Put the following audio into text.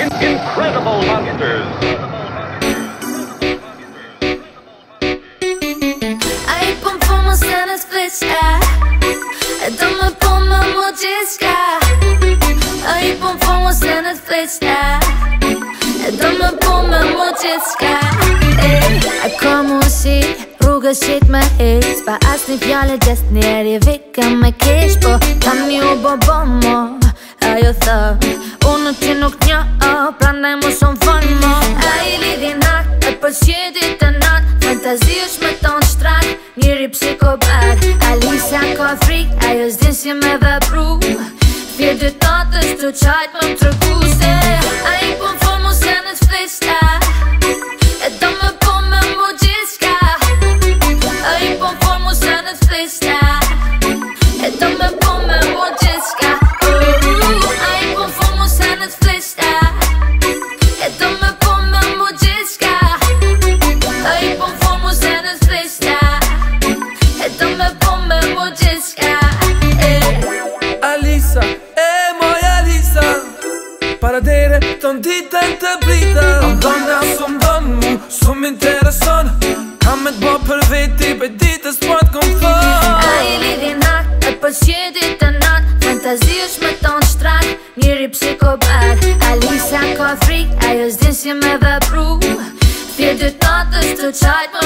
INCREDIBLE MONITORS A i përmë përmë së në të flishtë e po. E do më përmë më qishtë e A i përmë përmë së si rrugësit më ishë Pa asni pjale gjesë njeri vikëm me kishë Po tani u bobo më A ju thërë Unë të të nuk një Sa zi është me tonë shtrat, njëri psikopat Alisa ka frik, ajo zdin si me vëpru Fjerë dy tatës të qajtë më të rëku Se a i pon Shumë ditën të brita Në donë nga su më donë mu, su më interesan Ka me t'bo për veti, Për ditës po atë këmë fa A i lidi natë, e për sjedi të natë Fantazi është me tonë shtratë, njëri psikobat A lisa ka frikë, a jo s'din si me vëpru Fjerë dhe tatës të qajtë